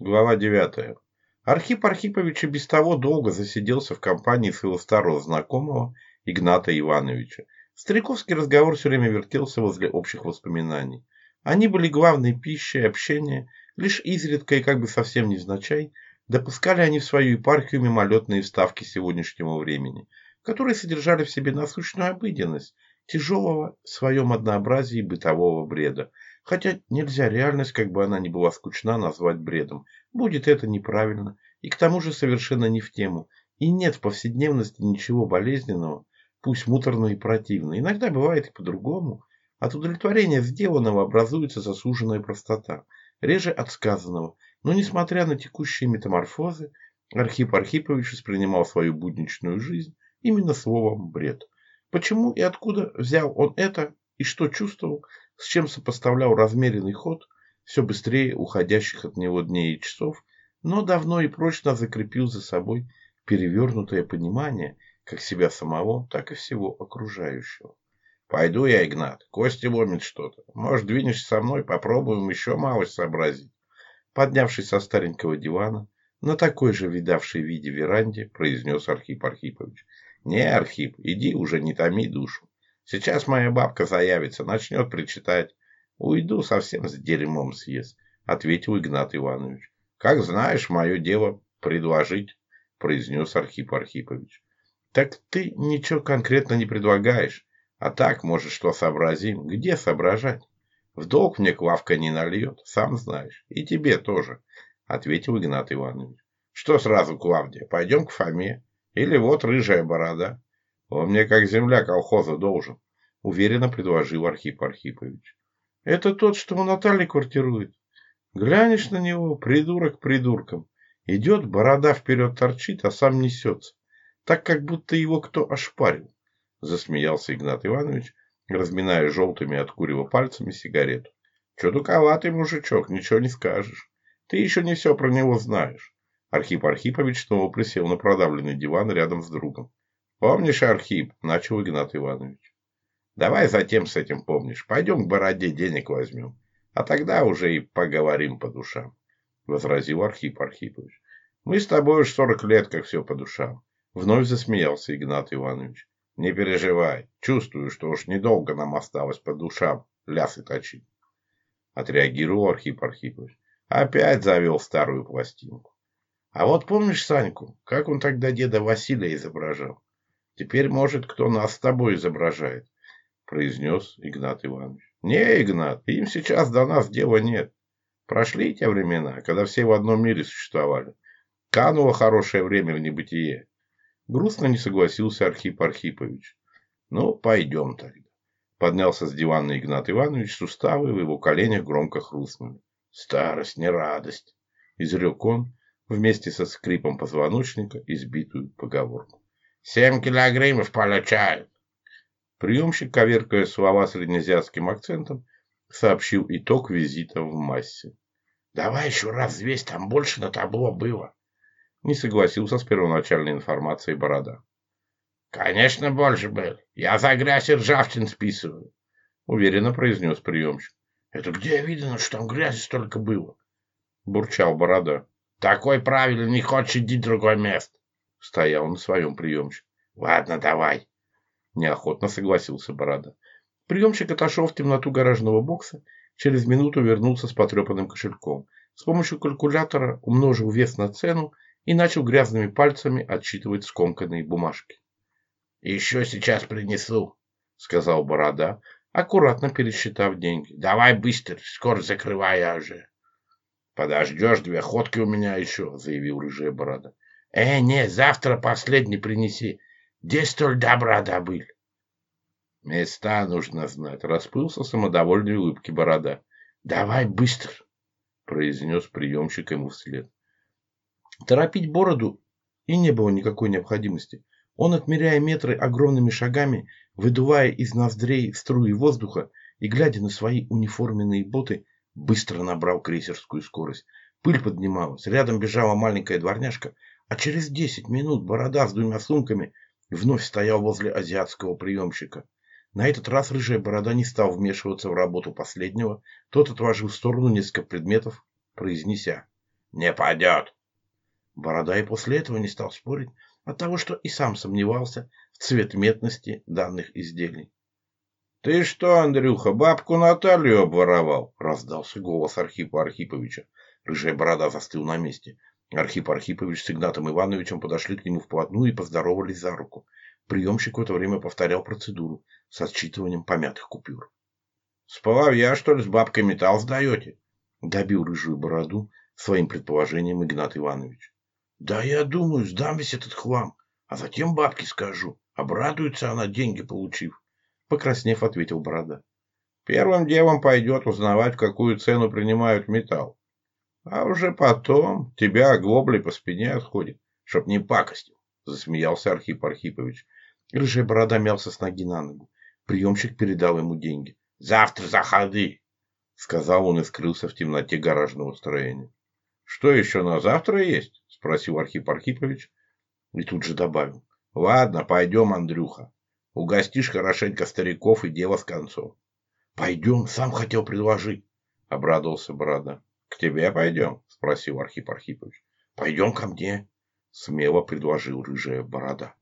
Глава 9. Архип Архипович и без того долго засиделся в компании своего старого знакомого Игната Ивановича. Стариковский разговор все время вертелся возле общих воспоминаний. Они были главной пищей общения, лишь изредка и как бы совсем невзначай допускали они в свою епархию мимолетные вставки сегодняшнего времени, которые содержали в себе насущную обыденность тяжелого в своем однообразии бытового бреда – Хотя нельзя реальность, как бы она ни была скучна, назвать бредом. Будет это неправильно и к тому же совершенно не в тему. И нет в повседневности ничего болезненного, пусть муторно и противно. Иногда бывает и по-другому. От удовлетворения сделанного образуется заслуженная простота, реже от сказанного. Но несмотря на текущие метаморфозы, Архип Архипович воспринимал свою будничную жизнь именно словом «бред». Почему и откуда взял он это, и что чувствовал, с чем сопоставлял размеренный ход все быстрее уходящих от него дней и часов, но давно и прочно закрепил за собой перевернутое понимание как себя самого, так и всего окружающего. «Пойду я, Игнат. Кости ломит что-то. Может, двинешься со мной, попробуем еще малость сообразить». Поднявшись со старенького дивана, на такой же видавшей виде веранде произнес Архип Архипович. «Не, Архип, иди уже не томи душу. Сейчас моя бабка заявится, начнет причитать. Уйду, совсем с дерьмом съест, — ответил Игнат Иванович. — Как знаешь, мое дело предложить, — произнес Архип Архипович. — Так ты ничего конкретно не предлагаешь, а так, может, что сообразим. Где соображать? В долг мне Клавка не нальет, сам знаешь, и тебе тоже, — ответил Игнат Иванович. — Что сразу, Клавдия, пойдем к Фоме? Или вот рыжая борода? Он мне как земля колхоза должен, уверенно предложил Архип Архипович. Это тот, что у Натальи квартирует. Глянешь на него, придурок придурком. Идет, борода вперед торчит, а сам несется. Так, как будто его кто ошпарил. Засмеялся Игнат Иванович, разминая желтыми от курева пальцами сигарету. Чудаковатый мужичок, ничего не скажешь. Ты еще не все про него знаешь. Архип Архипович снова присел на продавленный диван рядом с другом. «Помнишь, Архип?» – начал Игнат Иванович. «Давай затем с этим помнишь. Пойдем к Бороде денег возьмем, а тогда уже и поговорим по душам», – возразил Архип Архипович. «Мы с тобой уж сорок лет, как все по душам». Вновь засмеялся Игнат Иванович. «Не переживай. Чувствую, что уж недолго нам осталось по душам лясы точить». Отреагировал Архип Архипович. Опять завел старую пластинку. А вот помнишь Саньку, как он тогда деда Василия изображал? Теперь, может, кто нас с тобой изображает, произнес Игнат Иванович. Не, Игнат, им сейчас до нас дела нет. Прошли те времена, когда все в одном мире существовали. Кануло хорошее время в небытие. Грустно не согласился Архип Архипович. Ну, пойдем тогда. Поднялся с дивана Игнат Иванович, суставы в его коленях громко хрустнули. Старость, не радость, изрек он вместе со скрипом позвоночника избитую поговорку. Семь килограммов получаю. Приемщик, коверкая слова с линезиатским акцентом, сообщил итог визита в массе. «Давай еще раз взвесь, там больше на табло было!» Не согласился с первоначальной информацией Борода. «Конечно, больше было. Я за грязь и ржавчин списываю», — уверенно произнес приемщик. «Это где видно, что там грязи столько было?» — бурчал Борода. «Такой правильный, не хочешь, иди в другое место стоял на своем приемчике. «Ладно, давай», – неохотно согласился Борода. Приемщик отошел в темноту гаражного бокса, через минуту вернулся с потрепанным кошельком. С помощью калькулятора умножил вес на цену и начал грязными пальцами отсчитывать скомканные бумажки. «Еще сейчас принесу», — сказал Борода, аккуратно пересчитав деньги. «Давай быстро, скоро закрывай я «Подождешь, две ходки у меня еще», — заявил рыжая Борода. Э, не, завтра последний принеси. Где столь добра добыли? Места нужно знать, расплылся самодовольной улыбки борода. Давай быстро, произнес приемщик ему вслед. Торопить бороду и не было никакой необходимости. Он, отмеряя метры огромными шагами, выдувая из ноздрей струи воздуха и, глядя на свои униформенные боты, быстро набрал крейсерскую скорость. Пыль поднималась, рядом бежала маленькая дворняжка, а через десять минут борода с двумя сумками вновь стоял возле азиатского приемщика. На этот раз рыжая борода не стал вмешиваться в работу последнего, тот отложил в сторону несколько предметов, произнеся Не пойдет. Борода и после этого не стал спорить, от того, что и сам сомневался в цветметности данных изделий. «Ты что, Андрюха, бабку Наталью обворовал?» — раздался голос Архипа Архиповича. Рыжая борода застыл на месте. Архип Архипович с Игнатом Ивановичем подошли к нему вплотную и поздоровались за руку. Приемщик в это время повторял процедуру с отсчитыванием помятых купюр. — С половья, что ли, с бабкой металл сдаете? — добил рыжую бороду своим предположением Игнат Иванович. — Да я думаю, сдам весь этот хлам, а затем бабке скажу. Обрадуется она, деньги получив. Покраснев, ответил борода. — Первым делом пойдет узнавать, какую цену принимают металл. А уже потом тебя оглобли по спине отходит, чтоб не пакостил, засмеялся Архип Архипович. Рыжая борода мялся с ноги на ногу. Приемщик передал ему деньги. «Завтра заходи!» — сказал он и скрылся в темноте гаражного строения. «Что еще на завтра есть?» — спросил Архип Архипович и тут же добавил. «Ладно, пойдем, Андрюха. Угостишь хорошенько стариков и дело с концом». «Пойдем, сам хотел предложить», — обрадовался Борода. К тебе пойдем? спросил Архип Архипович. Пойдем ко мне, смело предложил рыжая борода.